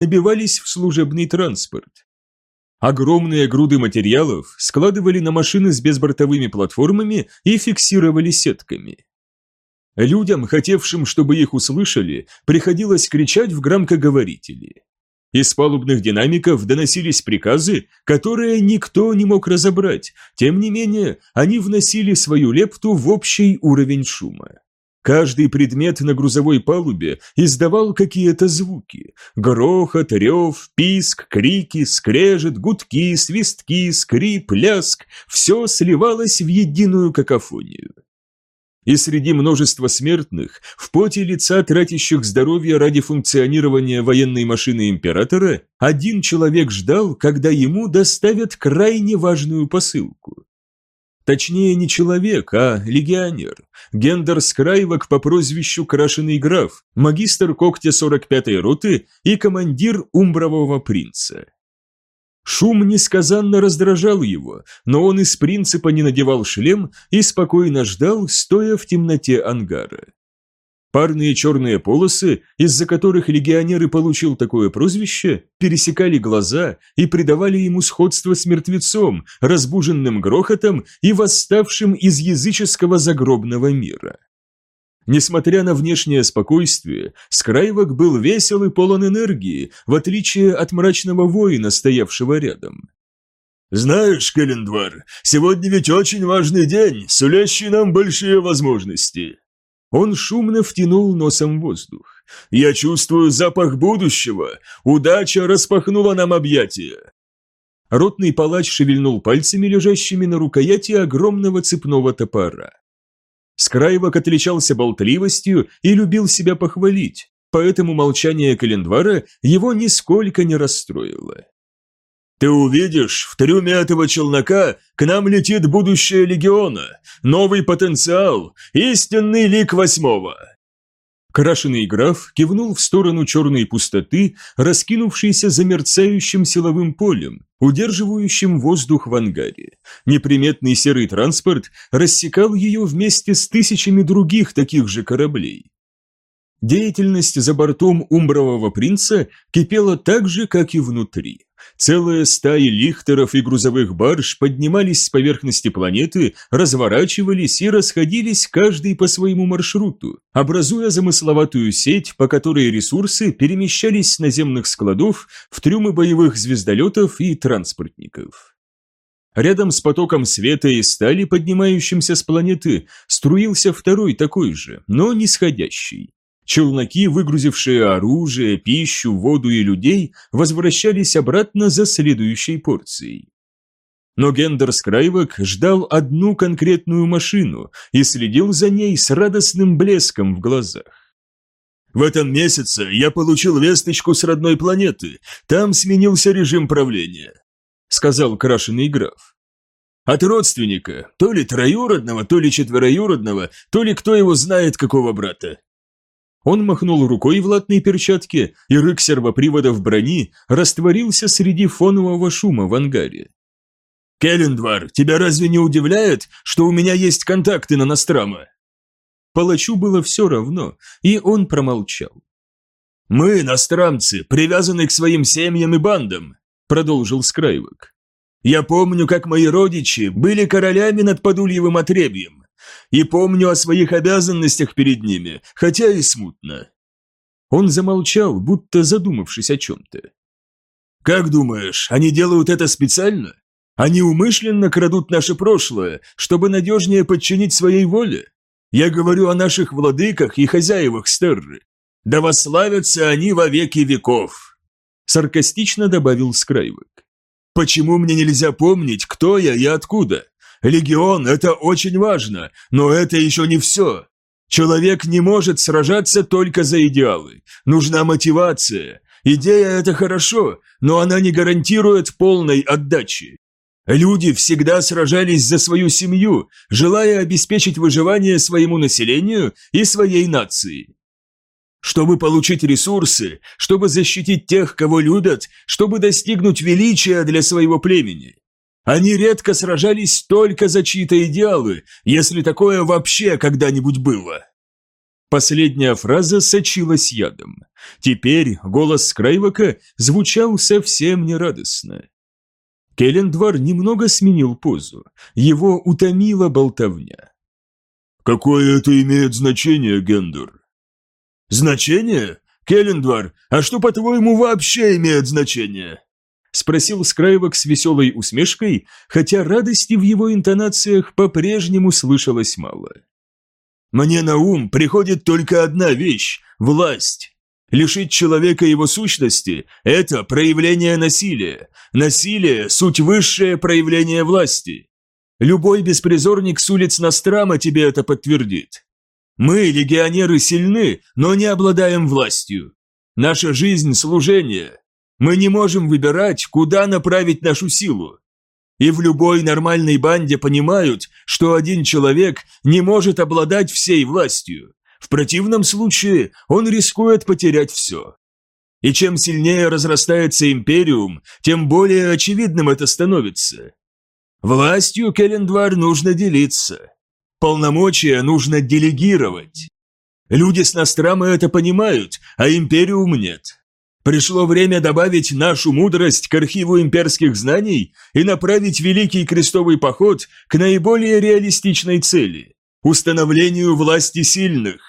набивались в служебный транспорт. Огромные груды материалов складывали на машины с безбортовыми платформами и фиксировали сетками. Людям, хотевшим, чтобы их услышали, приходилось кричать в громкоговорители. Из палубных динамиков доносились приказы, которые никто не мог разобрать, тем не менее они вносили свою лепту в общий уровень шума. Каждый предмет на грузовой палубе издавал какие-то звуки. Грохот, рев, писк, крики, скрежет, гудки, свистки, скрип, ляск – все сливалось в единую какофонию и среди множества смертных, в поте лица, тратящих здоровье ради функционирования военной машины императора, один человек ждал, когда ему доставят крайне важную посылку. Точнее, не человек, а легионер. Гендер Скрайвок по прозвищу Крашеный Граф, магистр когтя 45-й роты и командир Умбрового принца. Шум несказанно раздражал его, но он из принципа не надевал шлем и спокойно ждал, стоя в темноте ангара. Парные черные полосы, из-за которых легионер получил такое прозвище, пересекали глаза и придавали ему сходство с мертвецом, разбуженным грохотом и восставшим из языческого загробного мира. Несмотря на внешнее спокойствие, Скрайвок был весел и полон энергии, в отличие от мрачного воина, стоявшего рядом. «Знаешь, Келлендвар, сегодня ведь очень важный день, сулящий нам большие возможности». Он шумно втянул носом воздух. «Я чувствую запах будущего. Удача распахнула нам объятия». Ротный палач шевельнул пальцами, лежащими на рукояти огромного цепного топора. Скрайвок отличался болтливостью и любил себя похвалить, поэтому молчание Календвара его нисколько не расстроило. «Ты увидишь, в трюме этого челнока к нам летит будущее легиона, новый потенциал, истинный лик восьмого. Крашеный граф кивнул в сторону черной пустоты, раскинувшейся за мерцающим силовым полем, удерживающим воздух в ангаре. Неприметный серый транспорт рассекал ее вместе с тысячами других таких же кораблей. Деятельность за бортом Умбрового принца кипела так же, как и внутри. Целые стаи лихтеров и грузовых барж поднимались с поверхности планеты, разворачивались и расходились каждый по своему маршруту, образуя замысловатую сеть, по которой ресурсы перемещались с наземных складов в трюмы боевых звездолетов и транспортников. Рядом с потоком света и стали, поднимающимся с планеты, струился второй такой же, но нисходящий. Челноки, выгрузившие оружие, пищу, воду и людей, возвращались обратно за следующей порцией. Но Гендер Скрайвок ждал одну конкретную машину и следил за ней с радостным блеском в глазах. В этом месяце я получил весточку с родной планеты, там сменился режим правления», — сказал крашеный граф. «От родственника, то ли троюродного, то ли четвероюродного, то ли кто его знает какого брата. Он махнул рукой в латной перчатке, и рык сервоприводов брони растворился среди фонового шума в ангаре. «Келлендвар, тебя разве не удивляет, что у меня есть контакты на Настрама?» Палачу было все равно, и он промолчал. «Мы, настрамцы, привязаны к своим семьям и бандам», — продолжил Скрайвок. «Я помню, как мои родичи были королями над Подульевым отребьем и помню о своих обязанностях перед ними, хотя и смутно». Он замолчал, будто задумавшись о чем-то. «Как думаешь, они делают это специально? Они умышленно крадут наше прошлое, чтобы надежнее подчинить своей воле? Я говорю о наших владыках и хозяевах Стерры. Да восславятся они во веки веков!» Саркастично добавил Скрайвок. «Почему мне нельзя помнить, кто я и откуда? Легион – это очень важно, но это еще не все. Человек не может сражаться только за идеалы. Нужна мотивация. Идея – это хорошо, но она не гарантирует полной отдачи. Люди всегда сражались за свою семью, желая обеспечить выживание своему населению и своей нации. Чтобы получить ресурсы, чтобы защитить тех, кого любят, чтобы достигнуть величия для своего племени. Они редко сражались только за чьи-то идеалы, если такое вообще когда-нибудь было. Последняя фраза сочилась ядом. Теперь голос Скрайвака звучал совсем нерадостно. Келлендвар немного сменил позу. Его утомила болтовня. «Какое это имеет значение, Гендер?» «Значение? Келлендвар, а что, по-твоему, вообще имеет значение?» Спросил Скрайвак с веселой усмешкой, хотя радости в его интонациях по-прежнему слышалось мало. Мне на ум приходит только одна вещь – власть. Лишить человека его сущности – это проявление насилия. Насилие – суть высшее проявление власти. Любой беспризорник с улиц Настрама тебе это подтвердит. Мы, легионеры, сильны, но не обладаем властью. Наша жизнь – служение. Мы не можем выбирать, куда направить нашу силу. И в любой нормальной банде понимают, что один человек не может обладать всей властью. В противном случае он рискует потерять все. И чем сильнее разрастается империум, тем более очевидным это становится. Властью Келлендвар нужно делиться. Полномочия нужно делегировать. Люди с Настрама это понимают, а империум нет. Пришло время добавить нашу мудрость к архиву имперских знаний и направить Великий Крестовый Поход к наиболее реалистичной цели – установлению власти сильных.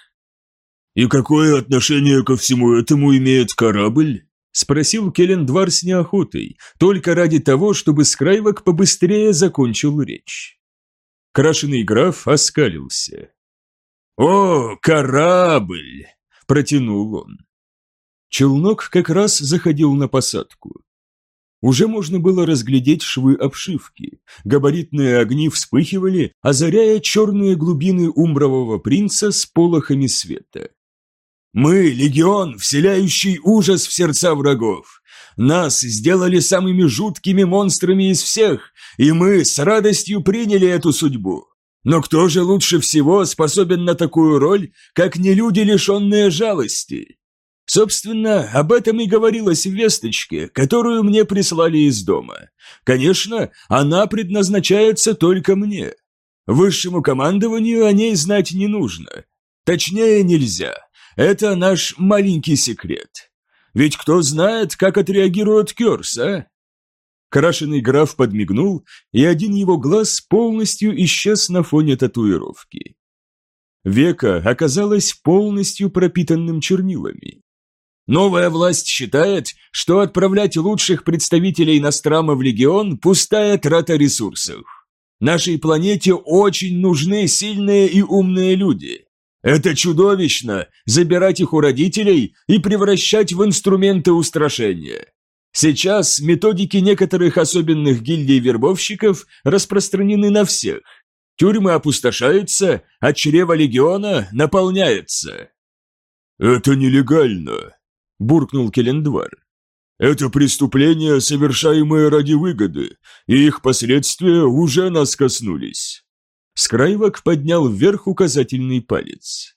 «И какое отношение ко всему этому имеет корабль?» – спросил Келлендвар с неохотой, только ради того, чтобы Скрайвок побыстрее закончил речь. Крашеный граф оскалился. «О, корабль!» – протянул он. Челнок как раз заходил на посадку. Уже можно было разглядеть швы обшивки. Габаритные огни вспыхивали, озаряя черные глубины умбрового принца с полохами света. «Мы — легион, вселяющий ужас в сердца врагов. Нас сделали самыми жуткими монстрами из всех, и мы с радостью приняли эту судьбу. Но кто же лучше всего способен на такую роль, как не люди, лишенные жалости?» Собственно, об этом и говорилось в весточке, которую мне прислали из дома. Конечно, она предназначается только мне. Высшему командованию о ней знать не нужно. Точнее, нельзя. Это наш маленький секрет. Ведь кто знает, как отреагирует Кёрс, а? Крашеный граф подмигнул, и один его глаз полностью исчез на фоне татуировки. Века оказалось полностью пропитанным чернилами. Новая власть считает, что отправлять лучших представителей Настрама в Легион – пустая трата ресурсов. Нашей планете очень нужны сильные и умные люди. Это чудовищно – забирать их у родителей и превращать в инструменты устрашения. Сейчас методики некоторых особенных гильдий вербовщиков распространены на всех. Тюрьмы опустошаются, а чрево легиона наполняется. «Это нелегально», буркнул Келендвар. «Это преступления, совершаемые ради выгоды, и их последствия уже нас коснулись». Скрайвак поднял вверх указательный палец.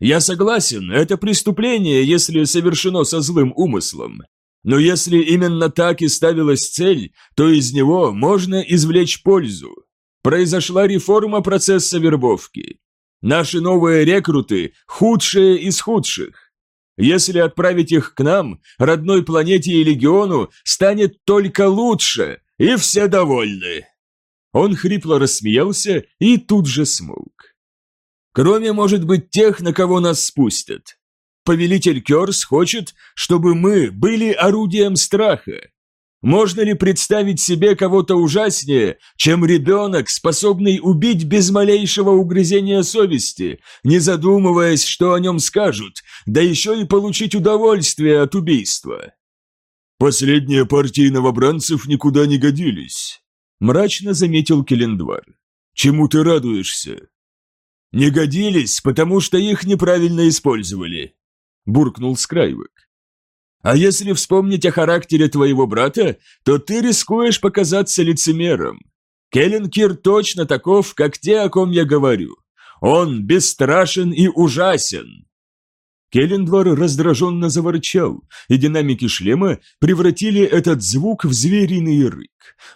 «Я согласен, это преступление, если совершено со злым умыслом. Но если именно так и ставилась цель, то из него можно извлечь пользу. Произошла реформа процесса вербовки. Наши новые рекруты – худшие из худших. Если отправить их к нам, родной планете и легиону, станет только лучше, и все довольны». Он хрипло рассмеялся и тут же смолк. «Кроме, может быть, тех, на кого нас спустят. Повелитель Керс хочет, чтобы мы были орудием страха, можно ли представить себе кого-то ужаснее, чем ребенок, способный убить без малейшего угрызения совести, не задумываясь, что о нем скажут, да еще и получить удовольствие от убийства? Последние партии новобранцев никуда не годились, мрачно заметил Келендвар. Чему ты радуешься? Не годились, потому что их неправильно использовали, буркнул Скрайвек. А если вспомнить о характере твоего брата, то ты рискуешь показаться лицемером. Келленкир точно таков, как те, о ком я говорю. Он бесстрашен и ужасен. Келлендвар раздраженно заворчал, и динамики шлема превратили этот звук в звериный рык.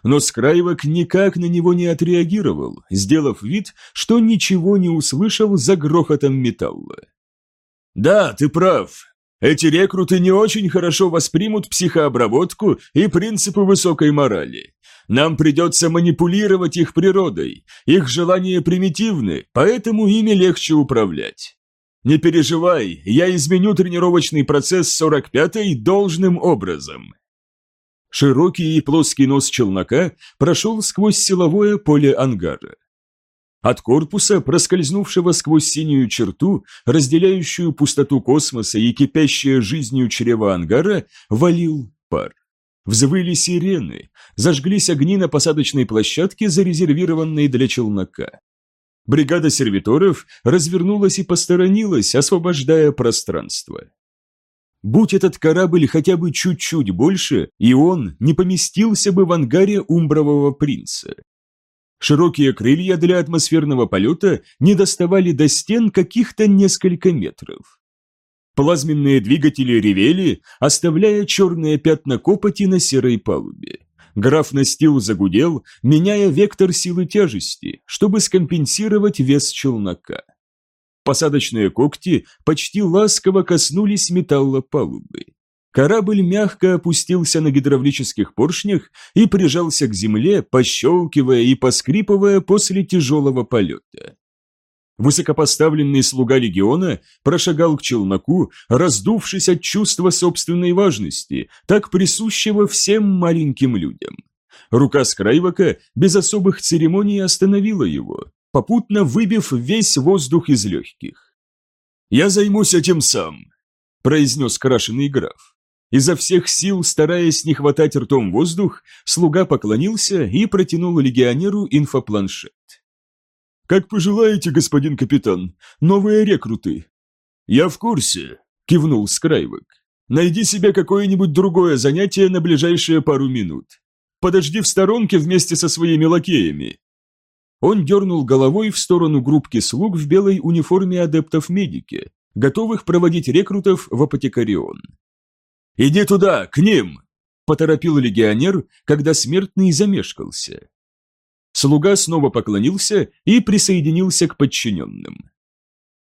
Но Скрайвок никак на него не отреагировал, сделав вид, что ничего не услышал за грохотом металла. Да, ты прав. Эти рекруты не очень хорошо воспримут психообработку и принципы высокой морали. Нам придется манипулировать их природой. Их желания примитивны, поэтому ими легче управлять. Не переживай, я изменю тренировочный процесс 45-й должным образом. Широкий и плоский нос челнока прошел сквозь силовое поле ангара. От корпуса, проскользнувшего сквозь синюю черту, разделяющую пустоту космоса и кипящее жизнью чрева ангара, валил пар. Взвыли сирены, зажглись огни на посадочной площадке, зарезервированной для челнока. Бригада сервиторов развернулась и посторонилась, освобождая пространство. Будь этот корабль хотя бы чуть-чуть больше, и он не поместился бы в ангаре Умбрового принца. Широкие крылья для атмосферного полета не доставали до стен каких-то несколько метров. Плазменные двигатели ревели, оставляя черные пятна копоти на серой палубе. Граф настил загудел, меняя вектор силы тяжести, чтобы скомпенсировать вес челнока. Посадочные когти почти ласково коснулись металла палубы. Корабль мягко опустился на гидравлических поршнях и прижался к земле, пощелкивая и поскрипывая после тяжелого полета. Высокопоставленный слуга легиона прошагал к челноку, раздувшись от чувства собственной важности, так присущего всем маленьким людям. Рука Скрайвака без особых церемоний остановила его, попутно выбив весь воздух из легких. «Я займусь этим сам», – произнес крашеный граф. Изо всех сил, стараясь не хватать ртом воздух, слуга поклонился и протянул легионеру инфопланшет. «Как пожелаете, господин капитан. Новые рекруты». «Я в курсе», – кивнул Скрайвок. «Найди себе какое-нибудь другое занятие на ближайшие пару минут. Подожди в сторонке вместе со своими лакеями». Он дернул головой в сторону группки слуг в белой униформе адептов медики, готовых проводить рекрутов в апотекарион. «Иди туда, к ним!» – поторопил легионер, когда смертный замешкался. Слуга снова поклонился и присоединился к подчиненным.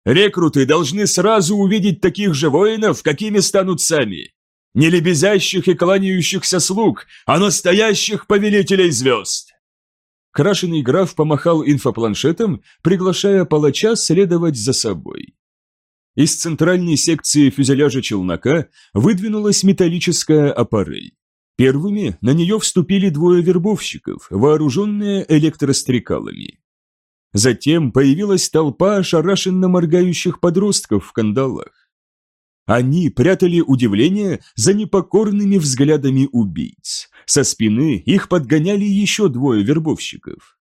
«Рекруты должны сразу увидеть таких же воинов, какими станут сами. Не лебезящих и кланяющихся слуг, а настоящих повелителей звезд!» Крашеный граф помахал инфопланшетом, приглашая палача следовать за собой. Из центральной секции фюзеляжа челнока выдвинулась металлическая аппарель. Первыми на нее вступили двое вербовщиков, вооруженные электрострекалами. Затем появилась толпа ошарашенно моргающих подростков в кандалах. Они прятали удивление за непокорными взглядами убийц. Со спины их подгоняли еще двое вербовщиков.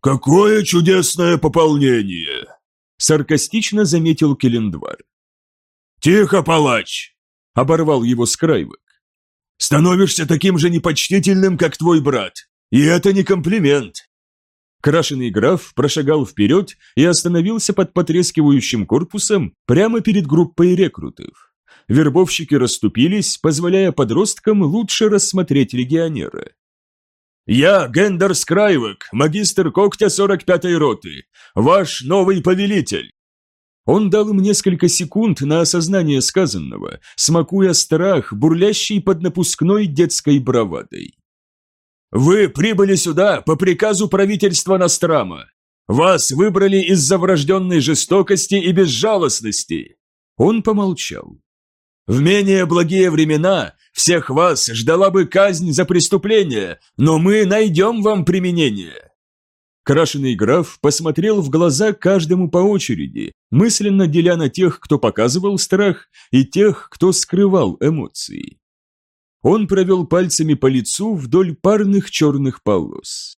«Какое чудесное пополнение!» Саркастично заметил Келендвар. «Тихо, палач!» – оборвал его Скрайвок. Становишься таким же непочтительным, как твой брат. И это не комплимент. Крашеный граф прошагал вперед и остановился под потрескивающим корпусом прямо перед группой рекрутов. Вербовщики расступились, позволяя подросткам лучше рассмотреть легионера. «Я Гендер Скрайвек, магистр когтя 45-й роты, ваш новый повелитель. Он дал им несколько секунд на осознание сказанного, смакуя страх, бурлящий под напускной детской бравадой. «Вы прибыли сюда по приказу правительства Настрама. Вас выбрали из-за врожденной жестокости и безжалостности». Он помолчал. «В менее благие времена всех вас ждала бы казнь за преступление, но мы найдем вам применение. Крашеный граф посмотрел в глаза каждому по очереди, мысленно деля на тех, кто показывал страх, и тех, кто скрывал эмоции. Он провел пальцами по лицу вдоль парных черных полос.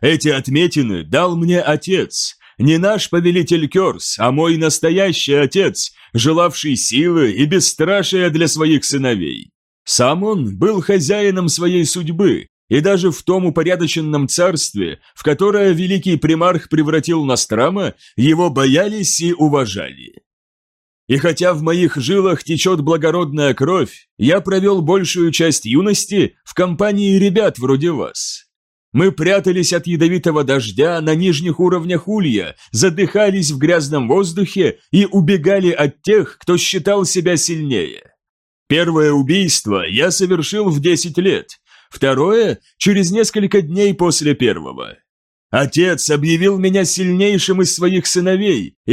«Эти отметины дал мне отец, не наш повелитель Керс, а мой настоящий отец, желавший силы и бесстрашия для своих сыновей. Сам он был хозяином своей судьбы, и даже в том упорядоченном царстве, в которое великий примарх превратил Настрама, его боялись и уважали. И хотя в моих жилах течет благородная кровь, я провел большую часть юности в компании ребят вроде вас. Мы прятались от ядовитого дождя на нижних уровнях улья, задыхались в грязном воздухе и убегали от тех, кто считал себя сильнее. Первое убийство я совершил в 10 лет, второе – через несколько дней после первого. Отец объявил меня сильнейшим из своих сыновей, и